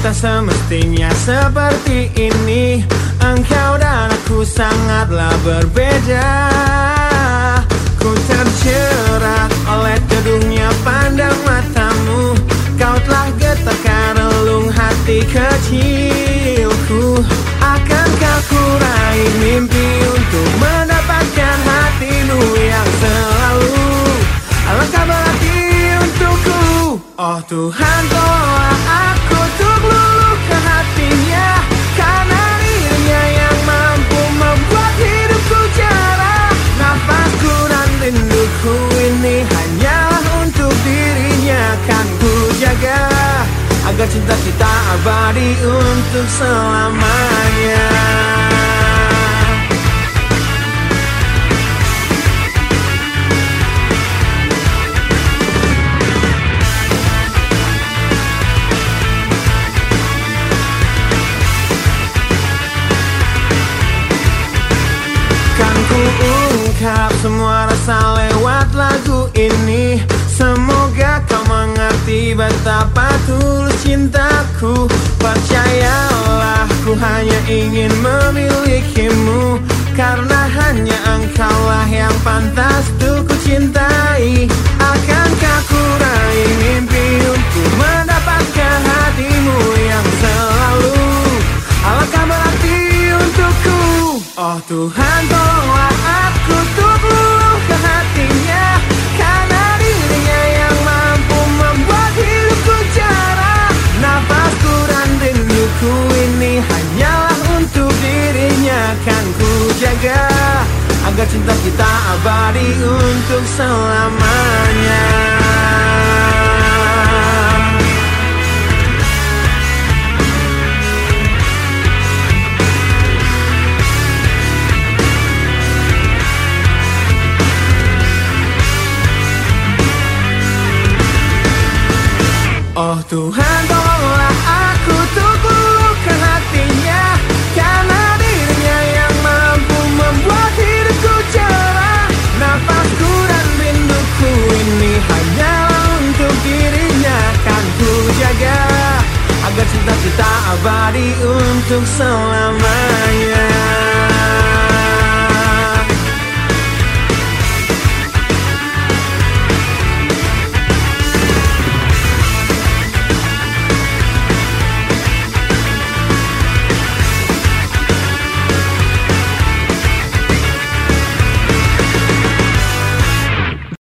tak semestinya seperti ini. Engkau dan aku sangatlah berbeda. Ku terjerat oleh gedungnya pandang matamu. Kau telah getarkan relung hati kecilku. Akankah ku raih mimpi untuk mendapatkan hatimu yang selalu? Alangkah berarti untukku. Oh Tuhan tolong agar cinta kita abadi untuk selamanya Ungkap semua rasa lewat lagu ini. Semoga kau mengerti betapa tulus cintaku. Percayalah ku hanya ingin memilikimu. Karena hanya engkaulah yang pantas Tuhan tolonglah aku untuk luluh ke hatinya. Karena dirinya yang mampu membuat hidupku cerah. Nafasku dan rinduku ini hanyalah untuk dirinya. Kan ku jaga agar cinta kita abadi untuk selamanya Oh Tuhan tolonglah aku luluh ke hatinya Karena dirinya yang mampu membuat hidupku cerah. Nafasku dan rinduku ini hanyalah untuk dirinya Kan ku jaga agar cinta kita abadi untuk selamanya